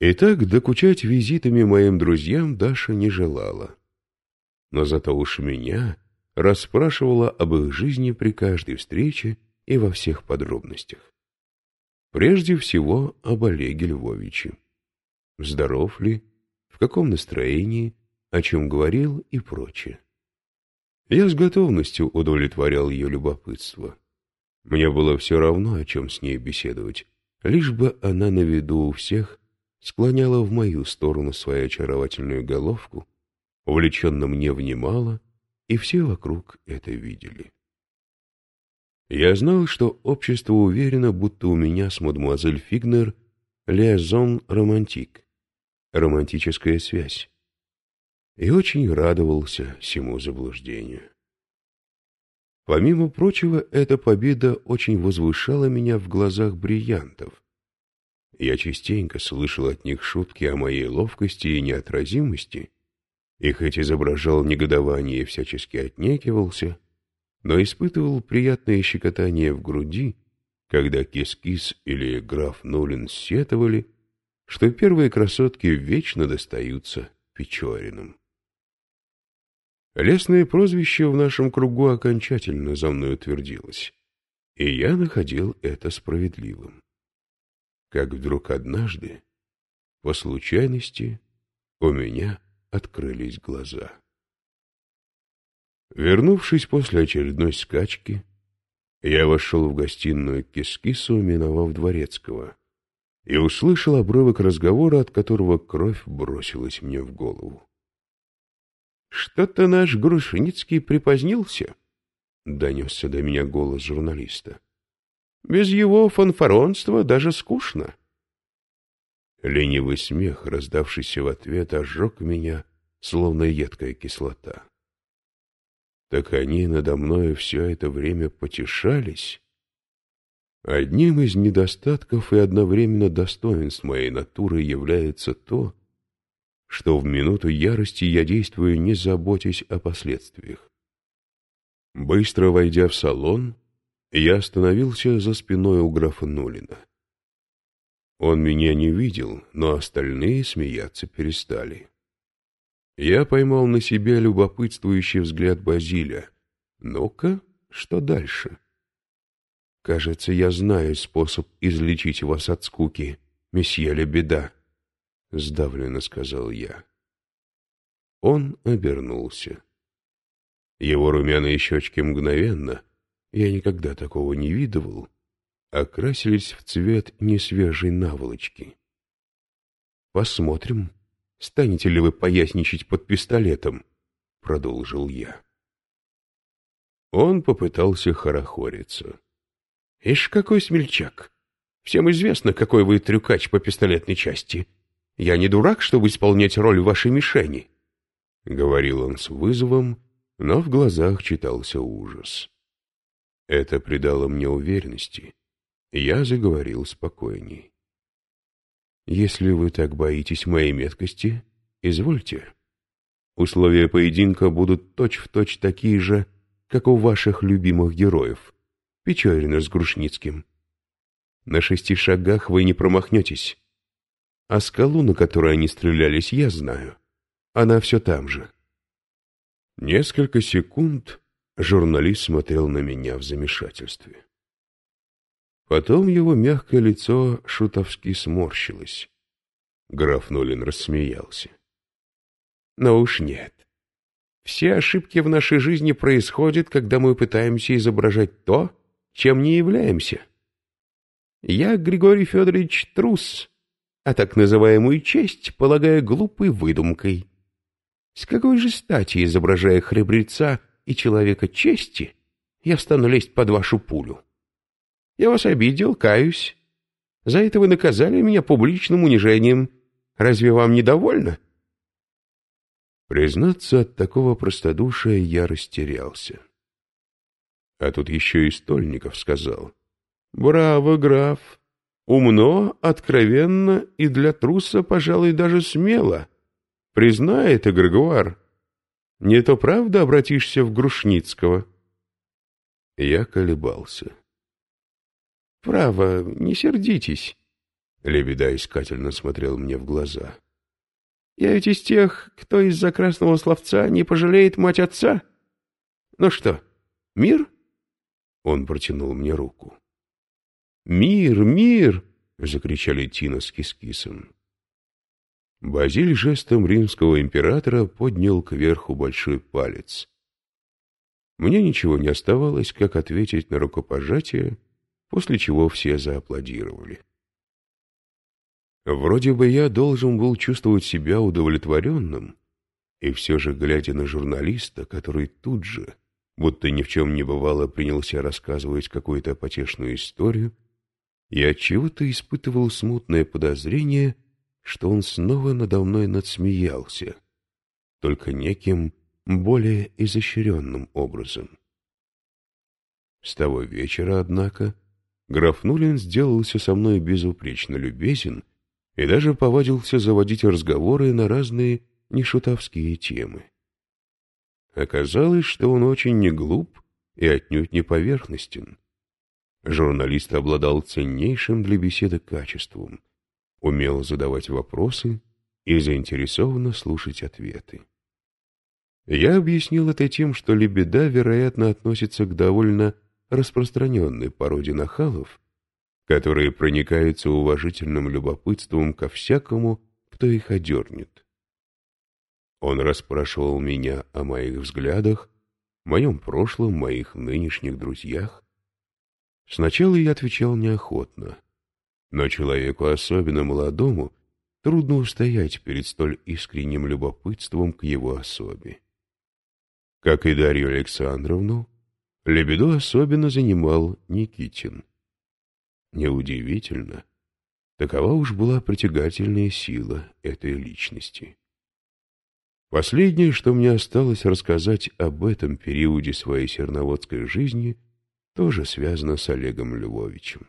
Итак, докучать визитами моим друзьям Даша не желала. Но зато уж меня расспрашивала об их жизни при каждой встрече и во всех подробностях. Прежде всего об Олеге Львовиче. Здоров ли, в каком настроении, о чем говорил и прочее. Я с готовностью удовлетворял ее любопытство. Мне было все равно, о чем с ней беседовать, лишь бы она на виду у всех склоняла в мою сторону свою очаровательную головку, увлеченно мне внимала, и все вокруг это видели. Я знал, что общество уверено, будто у меня с мадемуазель Фигнер лиазон романтик, романтическая связь, и очень радовался всему заблуждению. Помимо прочего, эта победа очень возвышала меня в глазах бриллиантов, я частенько слышал от них шутки о моей ловкости и неотразимости, и хоть изображал негодование и всячески отнекивался, но испытывал приятное щекотание в груди, когда Кис-Кис или граф Нулин сетовали, что первые красотки вечно достаются Печориным. Лесное прозвище в нашем кругу окончательно за мной утвердилось, и я находил это справедливым как вдруг однажды, по случайности, у меня открылись глаза. Вернувшись после очередной скачки, я вошел в гостиную Кискису, миновав Дворецкого, и услышал обрывок разговора, от которого кровь бросилась мне в голову. — Что-то наш Грушницкий припозднился, — донесся до меня голос журналиста. Без его фанфаронства даже скучно. Ленивый смех, раздавшийся в ответ, ожег меня, словно едкая кислота. Так они надо мною все это время потешались. Одним из недостатков и одновременно достоинств моей натуры является то, что в минуту ярости я действую, не заботясь о последствиях. Быстро войдя в салон, я остановился за спиной у графа Нулина. Он меня не видел, но остальные смеяться перестали. Я поймал на себя любопытствующий взгляд Базиля. «Ну-ка, что дальше?» «Кажется, я знаю способ излечить вас от скуки, месье Лебеда», — сдавленно сказал я. Он обернулся. Его румяные щечки мгновенно, я никогда такого не видывал, окрасились в цвет несвежей наволочки. «Посмотрим, станете ли вы поясничать под пистолетом», — продолжил я. Он попытался хорохориться. «Ишь, какой смельчак! Всем известно, какой вы трюкач по пистолетной части. Я не дурак, чтобы исполнять роль вашей мишени», — говорил он с вызовом, но в глазах читался ужас. Это придало мне уверенности. Я заговорил спокойней. «Если вы так боитесь моей меткости, извольте. Условия поединка будут точь-в-точь точь такие же, как у ваших любимых героев, Печорина с Грушницким. На шести шагах вы не промахнетесь. А скалу, на которой они стрелялись, я знаю. Она все там же». Несколько секунд Журналист смотрел на меня в замешательстве. Потом его мягкое лицо шутовски сморщилось. Граф Нолин рассмеялся. Но уж нет. Все ошибки в нашей жизни происходят, когда мы пытаемся изображать то, чем не являемся. Я, Григорий Федорович, трус, а так называемую честь полагаю глупой выдумкой. С какой же стати, изображая храбреца, и человека чести, я стану лезть под вашу пулю. Я вас обидел, каюсь. За это вы наказали меня публичным унижением. Разве вам недовольно? Признаться, от такого простодушия я растерялся. А тут еще и Стольников сказал. «Браво, граф! Умно, откровенно и для труса, пожалуй, даже смело. Признай это, Григуар. Не то правда обратишься в Грушницкого?» Я колебался. «Право, не сердитесь. Лебеда искательно смотрел мне в глаза. «Я ведь из тех, кто из-за красного словца не пожалеет мать отца. Ну что, мир?» Он протянул мне руку. «Мир, мир!» — закричали Тина с Кискисом. Базиль жестом римского императора поднял кверху большой палец. Мне ничего не оставалось, как ответить на рукопожатие, после чего все зааплодировали. Вроде бы я должен был чувствовать себя удовлетворенным, и все же, глядя на журналиста, который тут же, будто ни в чем не бывало, принялся рассказывать какую-то потешную историю, я отчего-то испытывал смутное подозрение, что он снова надо мной надсмеялся, только неким более изощренным образом. С того вечера, однако, граф Нулин сделался со мной безупречно любезен и даже повадился заводить разговоры на разные нешутовские темы. Оказалось, что он очень не глуп и отнюдь не поверхностен. Журналист обладал ценнейшим для беседы качеством, умел задавать вопросы и заинтересованно слушать ответы. Я объяснил это тем, что лебеда, вероятно, относится к довольно распространенной породе нахалов, которые проникаются уважительным любопытством ко всякому, кто их одернет. Он расспрашивал меня о моих взглядах, моем прошлом, моих нынешних друзьях. Сначала я отвечал неохотно, но человеку, особенно молодому, трудно устоять перед столь искренним любопытством к его особе. Как и Дарью Александровну, Лебеду особенно занимал Никитин. Неудивительно, такова уж была притягательная сила этой личности. Последнее, что мне осталось рассказать об этом периоде своей серноводской жизни, тоже связано с Олегом Львовичем.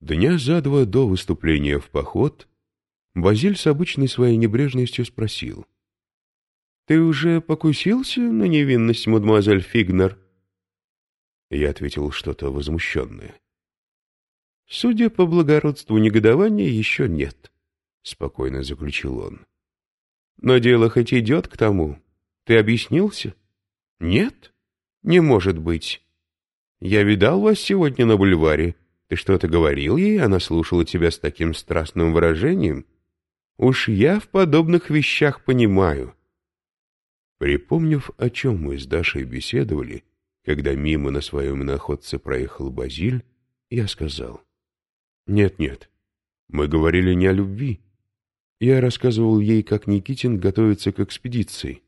Дня за два до выступления в поход Базиль с обычной своей небрежностью спросил. — Ты уже покусился на невинность, мадемуазель Фигнер? Я ответил что-то возмущенное. — Судя по благородству негодования, еще нет, — спокойно заключил он. Но дело хоть идет к тому. Ты объяснился? Нет? Не может быть. Я видал вас сегодня на бульваре. Ты что-то говорил ей, она слушала тебя с таким страстным выражением. Уж я в подобных вещах понимаю. Припомнив, о чем мы с Дашей беседовали, когда мимо на своем находце проехал Базиль, я сказал. Нет-нет, мы говорили не о любви. Я рассказывал ей, как Никитин готовится к экспедиции.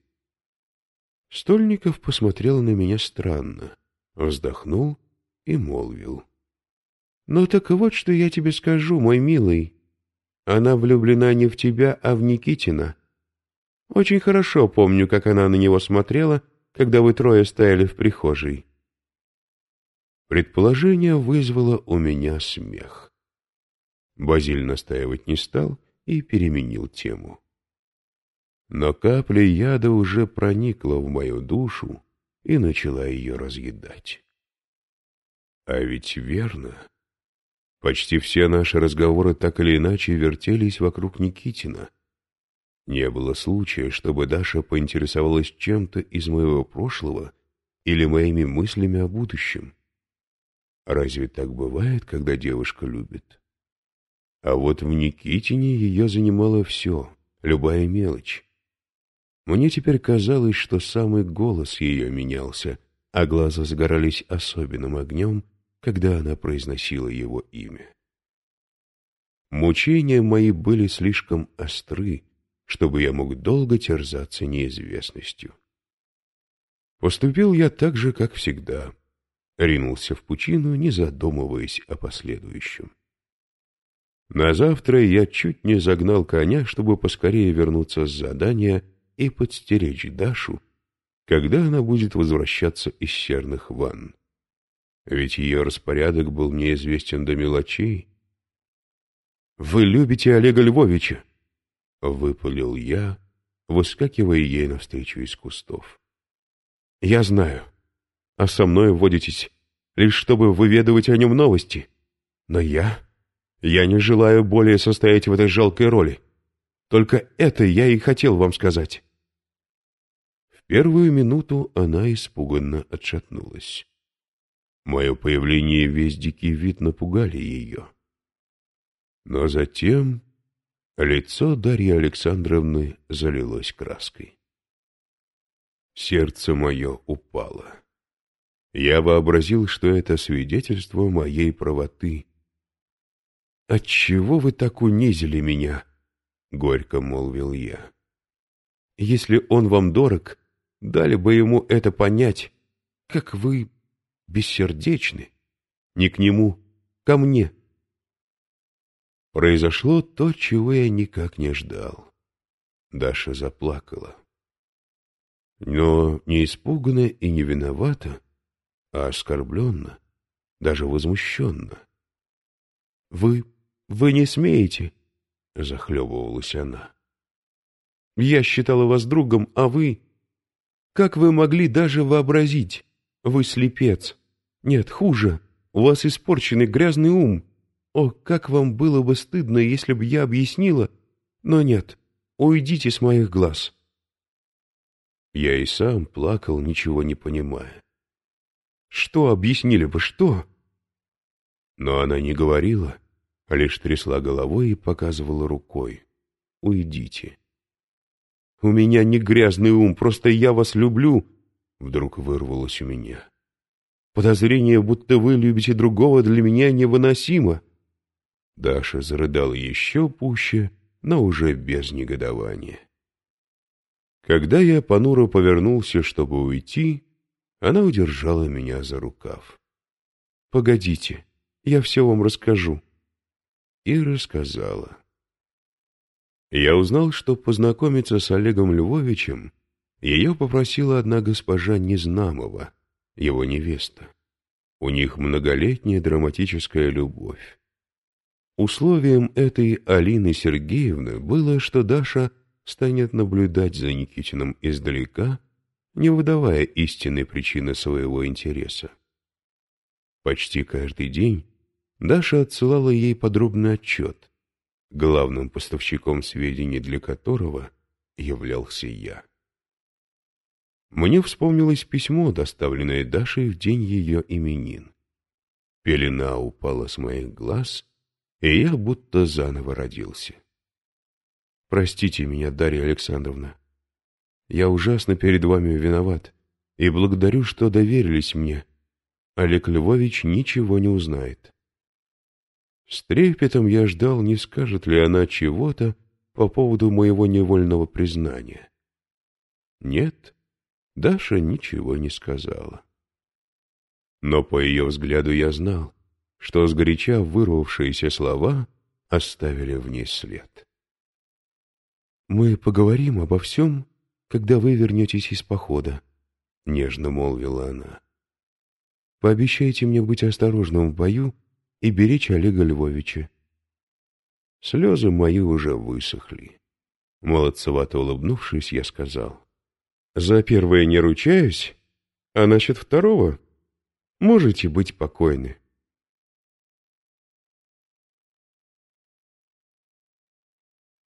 Стольников посмотрел на меня странно, вздохнул и молвил. — Ну так вот, что я тебе скажу, мой милый. Она влюблена не в тебя, а в Никитина. Очень хорошо помню, как она на него смотрела, когда вы трое стояли в прихожей. Предположение вызвало у меня смех. Базиль настаивать не стал — и переменил тему. Но капля яда уже проникла в мою душу и начала ее разъедать. А ведь верно. Почти все наши разговоры так или иначе вертелись вокруг Никитина. Не было случая, чтобы Даша поинтересовалась чем-то из моего прошлого или моими мыслями о будущем. Разве так бывает, когда девушка любит? А вот в Никитине ее занимало все, любая мелочь. Мне теперь казалось, что самый голос ее менялся, а глаза загорались особенным огнем, когда она произносила его имя. Мучения мои были слишком остры, чтобы я мог долго терзаться неизвестностью. Поступил я так же, как всегда. Ринулся в пучину, не задумываясь о последующем. На завтра я чуть не загнал коня, чтобы поскорее вернуться с задания и подстеречь Дашу, когда она будет возвращаться из серных ванн. Ведь ее распорядок был мне известен до мелочей. «Вы любите Олега Львовича?» — выпалил я, выскакивая ей навстречу из кустов. «Я знаю, а со мной водитесь, лишь чтобы выведывать о нем новости. Но я Я не желаю более состоять в этой жалкой роли. Только это я и хотел вам сказать. В первую минуту она испуганно отшатнулась. Мое появление и весь дикий вид напугали ее. Но затем лицо Дарьи Александровны залилось краской. Сердце мое упало. Я вообразил, что это свидетельство моей правоты. «Отчего вы так унизили меня?» — горько молвил я. «Если он вам дорог, дали бы ему это понять, как вы бессердечны. Не к нему, ко мне». Произошло то, чего я никак не ждал. Даша заплакала. Но не испуганно и не виновата, а оскорбленно, даже возмущенно. — Вы... вы не смеете, — захлебывалась она. — Я считала вас другом, а вы... Как вы могли даже вообразить? Вы слепец. Нет, хуже. У вас испорченный грязный ум. О, как вам было бы стыдно, если бы я объяснила... Но нет, уйдите с моих глаз. Я и сам плакал, ничего не понимая. Что объяснили бы, что? Но она не говорила, а лишь трясла головой и показывала рукой. «Уйдите». «У меня не грязный ум, просто я вас люблю», — вдруг вырвалось у меня. «Подозрение, будто вы любите другого, для меня невыносимо». Даша зарыдала еще пуще, но уже без негодования. Когда я понуро повернулся, чтобы уйти, она удержала меня за рукав. — Погодите, я все вам расскажу. И рассказала. Я узнал, что познакомиться с Олегом Львовичем ее попросила одна госпожа Незнамова, его невеста. У них многолетняя драматическая любовь. Условием этой Алины Сергеевны было, что Даша станет наблюдать за Никитиным издалека не выдавая истинной причины своего интереса. Почти каждый день Даша отсылала ей подробный отчет, главным поставщиком сведений для которого являлся я. Мне вспомнилось письмо, доставленное Дашей в день ее именин. Пелена упала с моих глаз, и я будто заново родился. «Простите меня, Дарья Александровна. Я ужасно перед вами виноват и благодарю, что доверились мне. Олег Львович ничего не узнает. С трепетом я ждал, не скажет ли она чего-то по поводу моего невольного признания. Нет, Даша ничего не сказала. Но по ее взгляду я знал, что сгоряча вырвавшиеся слова оставили в ней след. «Мы поговорим обо всем когда вы вернетесь из похода», — нежно молвила она. «Пообещайте мне быть осторожным в бою и беречь Олега Львовича». Слезы мои уже высохли. Молодцевато улыбнувшись, я сказал. «За первое не ручаюсь, а насчет второго можете быть покойны».